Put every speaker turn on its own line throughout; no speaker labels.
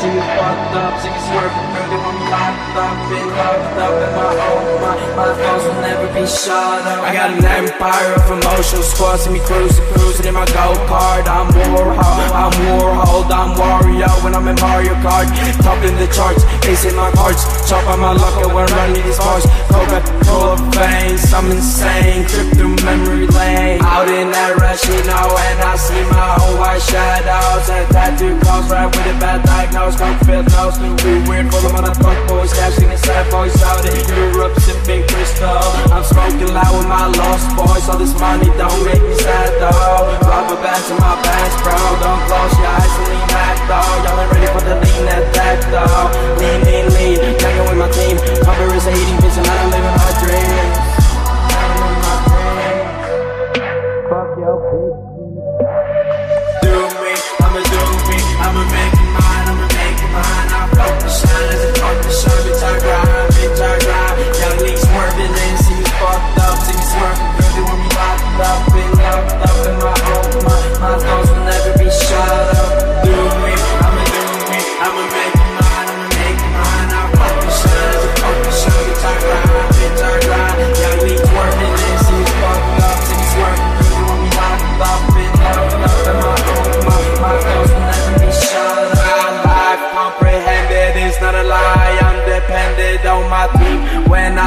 see me fucked up, see me swerving through, me locked up, been locked up in my own mind. My thoughts will never be shut up. I got an empire of emotional squad, see me cruising, cruising in my go kart. I'm Warhol, I'm Warhol, I'm Wario when I'm in Mario Kart. Top in the charts, ace in my cards, chop on my luck when I'm running these bars. Coca Cola veins, I'm insane, trip through memory lane. Out in that rush, you know, and I see my own white shadows and tattoo calls right with a bad diagnosis. Don't feel nose, we weird full of motherfuck boys, cashing the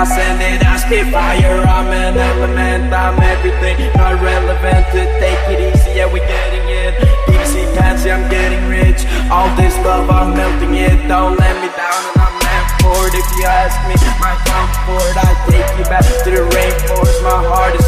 I send it, I spit fire. I'm an element. I'm everything. Not relevant to take it easy. Yeah, we getting it. BBC fancy, I'm getting rich. All this love, I'm melting it. Don't let me down, and I'm meant for it. If you ask me, my comfort, I take you back to the rainforest. My heart is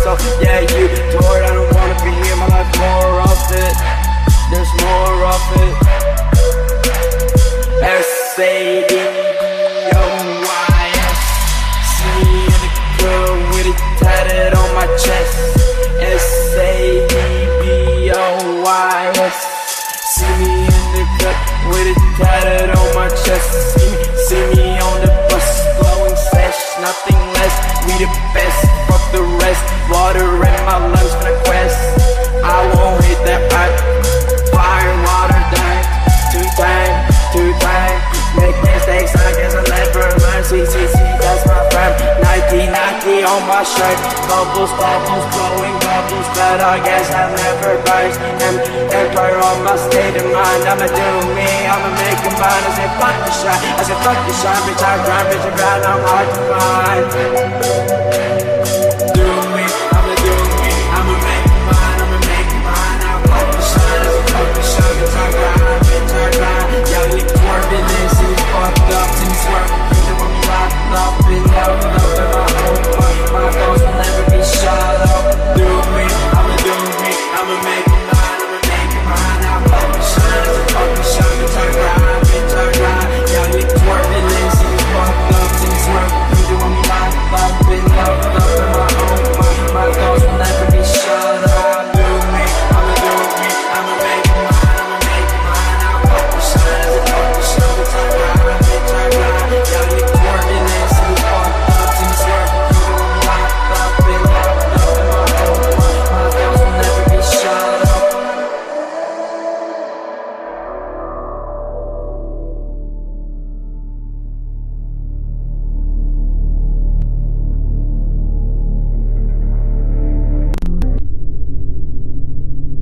Shirt. Bubbles, bubbles, blowing bubbles. But I guess I never burst. Em empire on my state of mind. I'ma do me, I'ma make a mine. I say fuck the shine, I say fuck the shine. Bitch, I grind, bitch, I grind, I'm hard to find.